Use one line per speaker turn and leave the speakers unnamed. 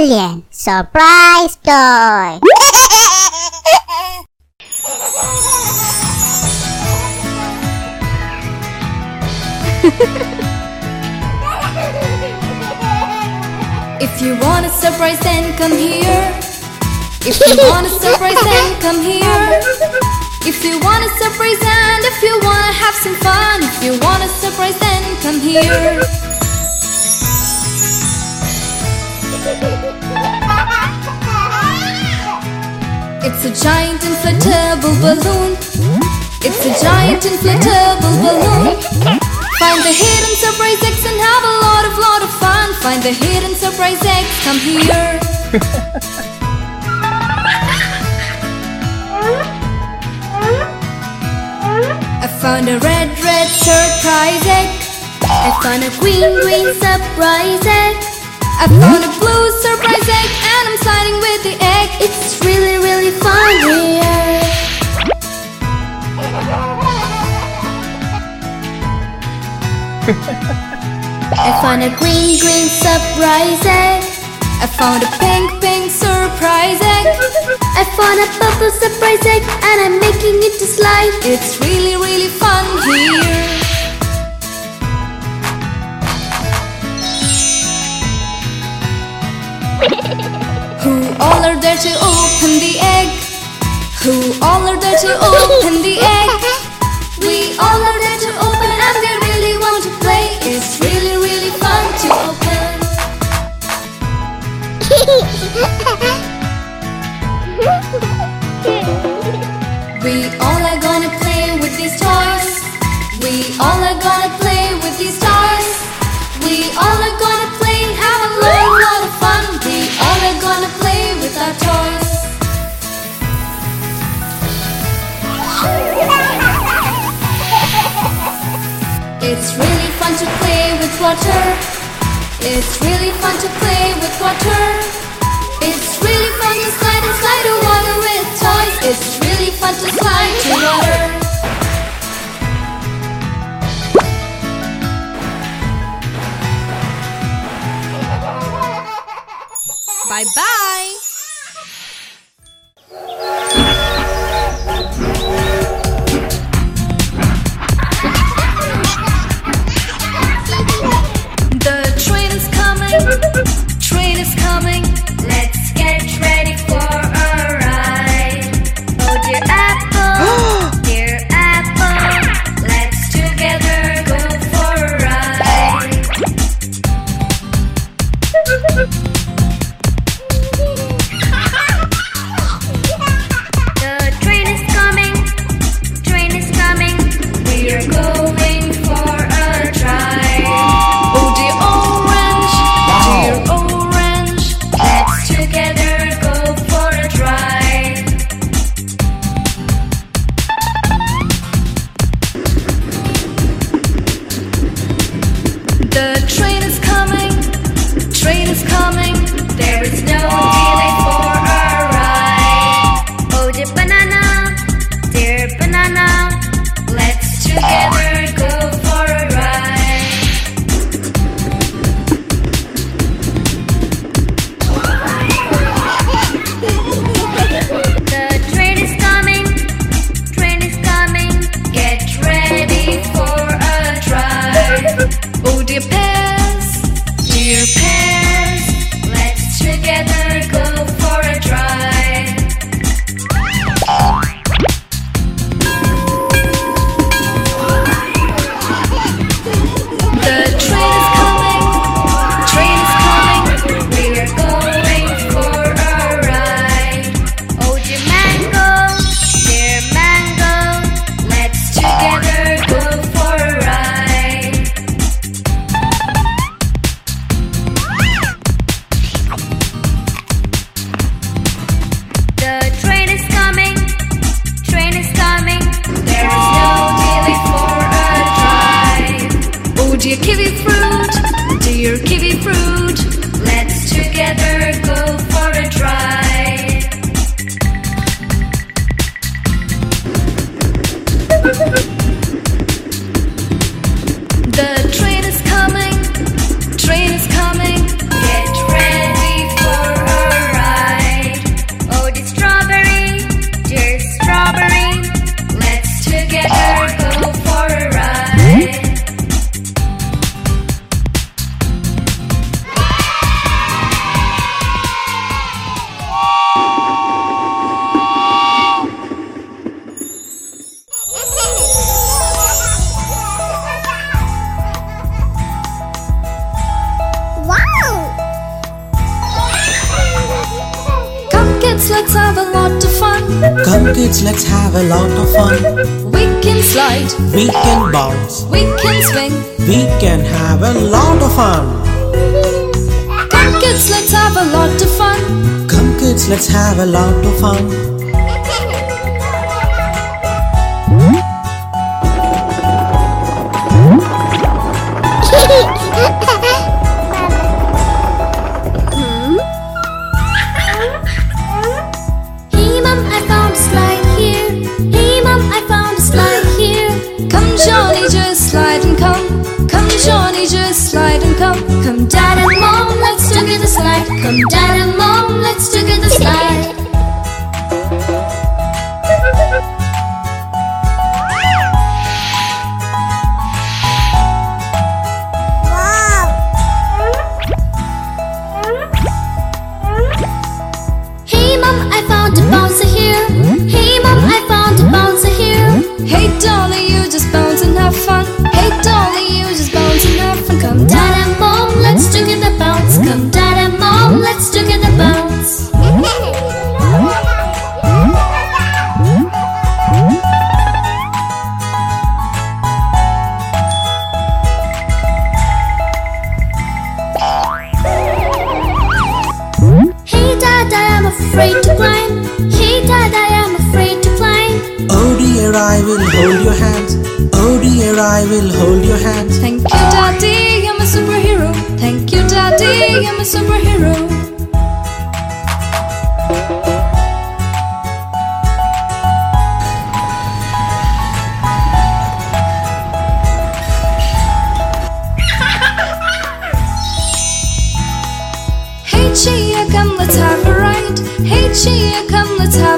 Alien Surprise Toy
If you want a surprise, then come here. If you want a surprise, then come here. If you want a surprise and if you wanna have some fun, if you want a surprise, then come here. It's a giant inflatable balloon. It's a giant inflatable balloon. Find the hidden surprise X and have a lot of lot of fun. Find the hidden surprise X. Come here. I found a red red surprise egg. I found a green green surprise egg. I found a blue surprise egg and I'm sliding with the egg. It's really really fun here. I found a green green surprise egg. I found a pink pink surprise egg. I found a purple surprise egg and I'm making it to slide. It's really really fun here. Who all are there to open the egg? Who all are there to open the egg? We all are there to open and we really want to play. It's really, really fun to open. We all are gonna play with these toys. We all are gonna play with these toys. We all are gonna water. It's really fun to play with water. It's really fun to slide and slide to water with toys. It's really fun to slide to water. Bye bye. Thank you. Let's have a lot of fun.
Come kids, let's have a lot of fun.
We can slide,
We can bounce,
we can swing.
we can have a lot of fun.
Come kids, let's have a lot of fun.
Come kids, let's have a lot of fun.
Hey mom, I found a slide here. Come Johnny, just slide and come. Come Johnny, just slide and come. Come dad and mom, let's together slide. Come dad and mom, Dolly, you just bounce and have fun. Hey Dolly, you just bounce and have fun. Come dad and mom, let's together bounce. Come dad and mom, let's together bounce. Hey dad, I am afraid Hey Chia, come let's have